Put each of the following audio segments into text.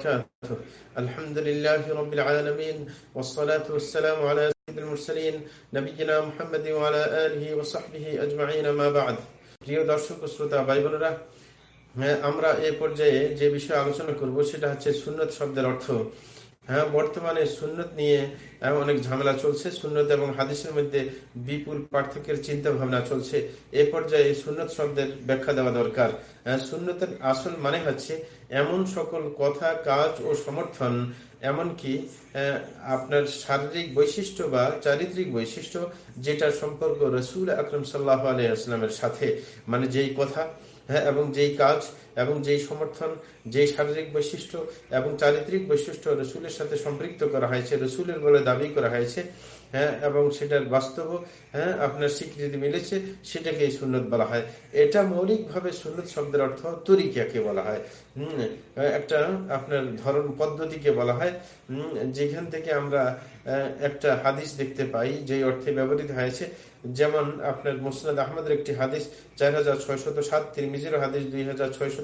وبركاته الحمد لله رب العالمين والصلاة والسلام على سيد المرسلين نبينا محمد وعلى آله وصحبه أجمعين ما بعد প্রিয় দর্শক শ্রোতা ভাই বোনেরা আমরা এই পর্যায়ে যে বিষয়ে আলোচনা করব সেটা হচ্ছে সুন্নত শব্দের অর্থ হ্যাঁ বর্তমানে সুন্নত নিয়ে অনেক ঝামেলা চলছে। সুন্নত এবং হাদিসের মধ্যে বিপুল পার্থক্যের চিন্তা ভাবনা চলছে। এ পর্যায়ে সুন্নত শব্দের ব্যাখ্যা দেওয়া দরকার। সুন্নতের আসল মানে হচ্ছে এমন সকল কথা, কাজ ও সমর্থন, এমনকি আপনার শারীরিক বৈশিষ্ট্য বা চারিত্রিক বৈশিষ্ট্য যেটা সম্পর্ক রসুল আকরম সাল্লাহ আলিয়াস্লামের সাথে। মানে যেই কথা হ্যাঁ এবং যেই কাজ এবং যেই সমর্থন, যেই শারীরিক বৈশিষ্ট্য এবং চারিত্রিক বৈশিষ্ট্য রসুলের সাথে সম্পৃক্ত করা হয়েছে, রসুলের বলে দাবি করা হয়েছে হ্যাঁ এবং সেটার বাস্তব হ্যাঁ আপনার স্বীকৃতি মিলেছে, সেটাকে সুন্নত বলা হয়। এটা মৌলিকভাবে সুন্নত শব্দের অর্থ তরিকাকে বলা হয়। একটা আপনার ধরন পদ্ধতিকে বলা হয়। যেখান থেকে আমরা একটা হাদিস দেখতে পাই যে অর্থে ব্যবহৃত হয়েছে, যেমন আপনার মুসনাদ আহমদের একটি হাদিস, চার হাজার ছয়শত সাত, তিরমিজির হাদিস, দুই হাজার ছয়শত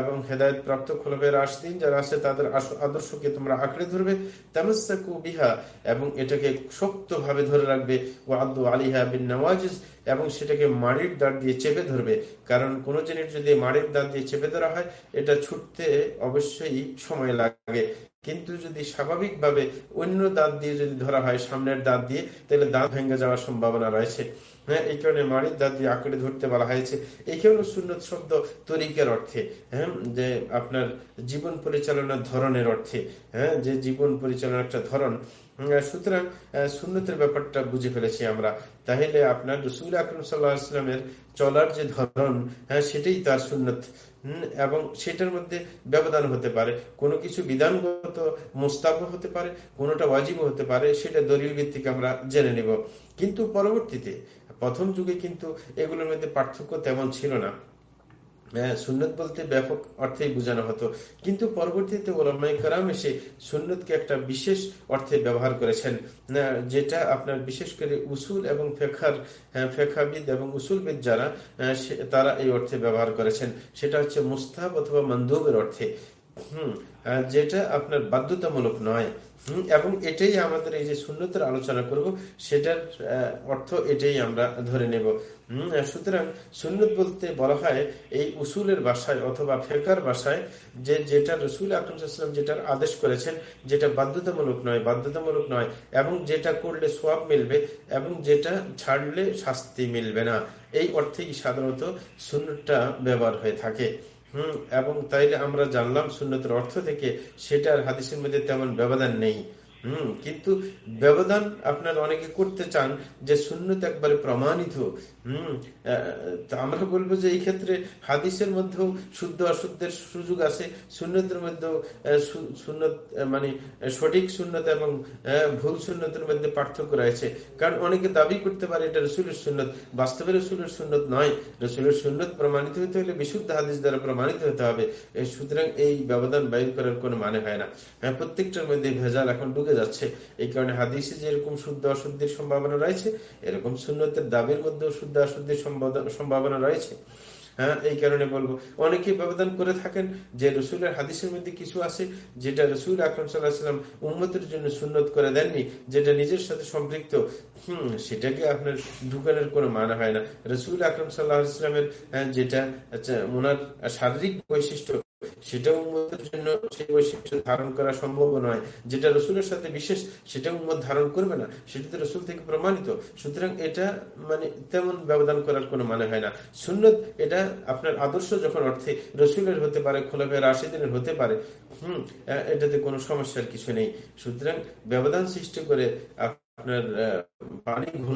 এবং হেদায়ত প্রাপ্ত খোলাফের আসদিন যারা আছে, তাদের আদর্শকে তোমরা আঁকড়ে ধরবে। তামাসাকু বিহা, এবং এটাকে শক্তভাবে ধরে রাখবে। ও আদু আলিহা বিন নওয়াজিজ, এবং সেটাকে মাড়ির দাঁত দিয়ে চেপে ধরবে। কারণ কোনো জিনিস যদি মাড়ির দাঁত দিয়ে চেপে ধরা হয়, এটা ছুটতে অবশ্যই সময় লাগে। কিন্তু যদি স্বাভাবিকভাবে অন্য দাঁত দিয়ে যদি ধরা হয়, সামনের দাঁত দিয়ে, তাহলে দাঁত ভেঙে যাওয়ার সম্ভাবনা রয়েছে। হ্যাঁ এই কারণে মাড়ির দাঁত দিয়ে আঁকড়ে ধরতে বলা হয়েছে। এখানে হলো সুন্নত শব্দ তরিকের অর্থে হ্যাঁ যে আপনার জীবন পরিচালনার ধরনের অর্থে হ্যাঁ যে জীবন পরিচালনার একটা ধরন সুতরাং সুন্নতের ব্যাপারটা বুঝে ফেলেছি আমরা। তাহলে আপনার রসুল আকরম সাল্লাহামের চলার যে ধরন হ্যাঁ সেটাই তার সুন্নত। এবং সেটার মধ্যে ব্যবধান হতে পারে। কোনো কিছু বিধানগত মোস্তাব হতে পারে, কোনোটা ওয়াজিব হতে পারে, সেটা দলিল ভিত্তিক আমরা জেনে নেব। কিন্তু পরবর্তীতে, প্রথম যুগে কিন্তু এগুলোর মধ্যে পার্থক্য তেমন ছিল না। সুন্নত বলতে ব্যাপক অর্থেই বোঝানো হতো। কিন্তু পরবর্তীতে ওলামাই কারাম এসে সুন্নতকে একটা বিশেষ অর্থে ব্যবহার করেছেন যেটা আপনার বিশেষ করে উসুল এবং ফেখার হ্যাঁ, ফেখাবিদ এবং উসুলবিদ যারা তারা এই অর্থে ব্যবহার করেছেন। সেটা হচ্ছে মুস্তাব অথবা মন্দুবের অর্থে। যেটা আপনার বাধ্যতামূলক নয় এবং এটাই আমাদের এই যে শূন্যতের আলোচনা করব, সেটার অর্থ এটাই আমরা ধরে নেব। সুতরাং সুন্নত বলতে বলা হয় এই উসুলের বাসায় অথবা ফেকার বাসায় যে, যেটা রসুল যেটার আদেশ করেছেন, যেটা বাধ্যতামূলক নয় বাধ্যতামূলক নয়, এবং যেটা করলে সোয়াব মিলবে, এবং যেটা ছাড়লে শাস্তি মিলবে না। এই অর্থেই সাধারণত সুন্নতটা ব্যবহার হয়ে থাকে। হম এবং তাইলে আমরা জানলাম সুন্নতের অর্থ থেকে সেটার হাদিসের মধ্যে তেমন ব্যবধান নেই। কিন্তু ব্যবধান আপনার অনেকে করতে চান যে শূন্যত একবারে প্রমাণিত। আমরা বলব যে এই ক্ষেত্রে হাদিসের মধ্যেও শুদ্ধ অশুদ্ধের সুযোগ আছে, শূন্যতের মধ্যেও মানে সঠিক শূন্যত এবং ভুল শূন্যতের মধ্যে পার্থক্য রয়েছে। কারণ অনেকে দাবি করতে পারে এটা রসুলের সুন্নত। বাস্তবে রসুলের সুন্নত নয়। রসুলের সুন্নত প্রমাণিত হতে হলে বিশুদ্ধ হাদিস দ্বারা প্রমাণিত হতে হবে। সুতরাং এই ব্যবধান বাইর করার কোনো মানে হয় না। হ্যাঁ প্রত্যেকটার মধ্যে ভেজাল এখন যাচ্ছে। এই কারণে হাদিসে যেরকম শুদ্ধ অশুদ্ধির সম্ভাবনা রয়েছে এরকম শূন্যতের দাবির মধ্যেও শুদ্ধ অশুদ্ধির সম্ভাবনা রয়েছে। হ্যাঁ এই কারণে বলব অনেকে ব্যবধান করে থাকেন যে রসুলের হাদিসের মধ্যে কিছু আছে যেটা রসুল আকরম সাল্লাহাম উম্মতের জন্য সুন্নত করে দেননি যেটা নিজের সাথে সম্পৃক্ত। হম সেটাকে আপনার ঢুকানোর কোনো মানে হয় না। রসুল আকরম সাল্লাহ ইসলামের যেটা আচ্ছা, ওনার শারীরিক বৈশিষ্ট্য সেটা জন্য সেই বৈশিষ্ট্য ধারণ করা সম্ভব নয়। যেটা রসুলের সাথে বিশেষ, সেটা ধারণ করবে না। সেটা তো রসুল থেকে প্রমাণিত। সুতরাং এটা মানে তেমন ব্যবধান করার কোনো মানে হয় না। সুন্নত, এটা আপনার আদর্শ যখন অর্থে রসুলের হতে পারে খোলাফে রাশিদিনের হতে পারে, হম এটাতে কোনো সমস্যার কিছু নেই। সুতরাং ব্যবধান সৃষ্টি করে আপনার পানি